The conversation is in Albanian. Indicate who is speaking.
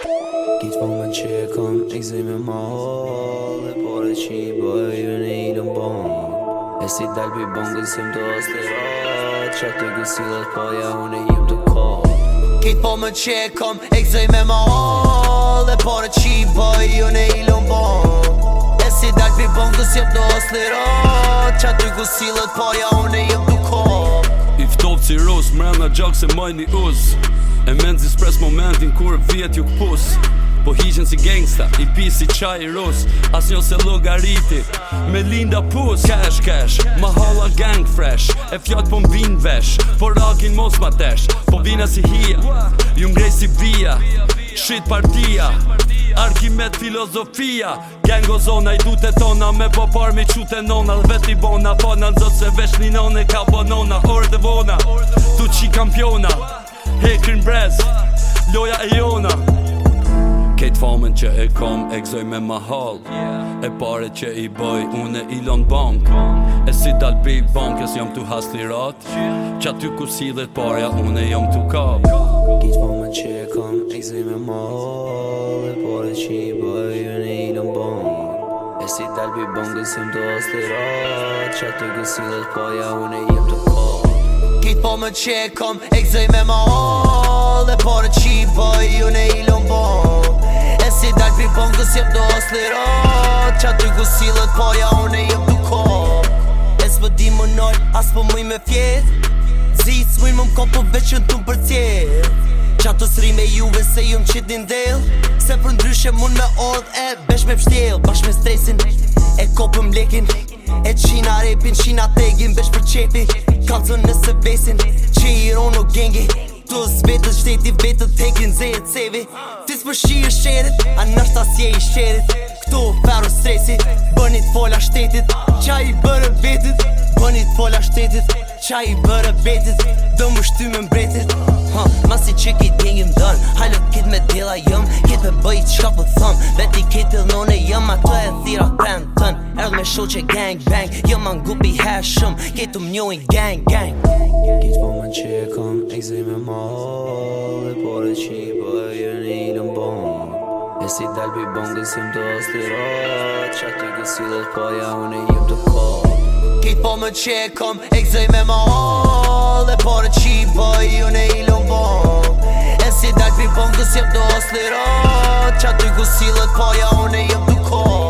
Speaker 1: Gjithë po
Speaker 2: më që e kom Egzime më hollë Dhe pore që i bëjë në i lëmë bon E si dalë për bon gëllësim të asë të ratë Qa të gësillat pa ja unë e jim të kom
Speaker 3: Gjithë po më që e
Speaker 2: kom Egzime më hollë Dhe pore
Speaker 3: që i bëjë në i lëmë bon E si dalë për bon gëllësim të të
Speaker 1: ratë Qa të gësillat pa ja unë e jim të kom I vdovë si rusë Mërë në se majnë i E menzi spres momentin kur vjet ju këpus Po hiqen si gangsta, i pi si qaj i rus As njo se logariti, me linda pus Cash, cash, ma holla gang fresh E fjot po mbin vesh, po rakin mos ma tesh Po vina si hia, ju mgrej si via Shit partia, Arkimet filozofia Gengo zona i du të tona Me po parmi me qute nona Dhe veti bona Po në nëzot se vesh një none Ka bonona Orë dhe vona Tu qi kampiona Hekrin brez Loja e jona Këtë famën që e kom E gëzoj me mahal E pare që i bëj une ilon bank E si dal pi bankës Jom tu hasli rat Qa ty ku si dhe parja une e jom tu kap
Speaker 2: Këtë famën që e kom E gëzoj me mahal E pare që i bëj une ilon bank E si dalbi pi bankës Jom tu has lirat Qa ty ku si parja Unë e jom tu kap Kejt po më qekom E
Speaker 3: këzëj me ma all E pare qi bëj Ju ne ilon bon E si dalë pi pëm Gës jep do as lirat Qa ty ku silët Po ja unë e jep duko E s'pë di më nol As po muj me fjet Zic muj më mko po veç në tëm për tjet Qa të sri me juve se ju më qit din del Se për ndryshe mund me odh e besh me pështjel Bash me stresin, e kopë më lekin E qina repin, qina tegin, besh për qepi kam të nëse besin Që i ronë o gengi Tu është vetë të shteti vetë tekin zë e cevi Ti së përshi e shërit A nështë asje i shërit Këtu o peru stresi Bërni të folja shtetit Qa i bërë vetit Bërni të folja shtetit Qa i bërë vetit Dëmë është ty me mbretit ha, Masi që ki gengi më dënë Halë kitë me dila jëm Kitë me bëjt shka për po thëm Veti kitë pëllone jëm A të e thirat gjallë me shoqe gang bang, bang. Jo më ngupi hashëm, ketëm njojnë gang gang, gang.
Speaker 2: Kitë po më qekëm, e me më hallë Por e që i bëjë në ilën bon E si dalë për i bon gësim të ostirat Qa të gësi dhe të poja unë të kohë Kitë po më qekëm, e me më hallë Por e që i bëjë
Speaker 3: në ilën bon E si dalë për i bon gësim të ostirat të gësi dhe të poja unë të kohë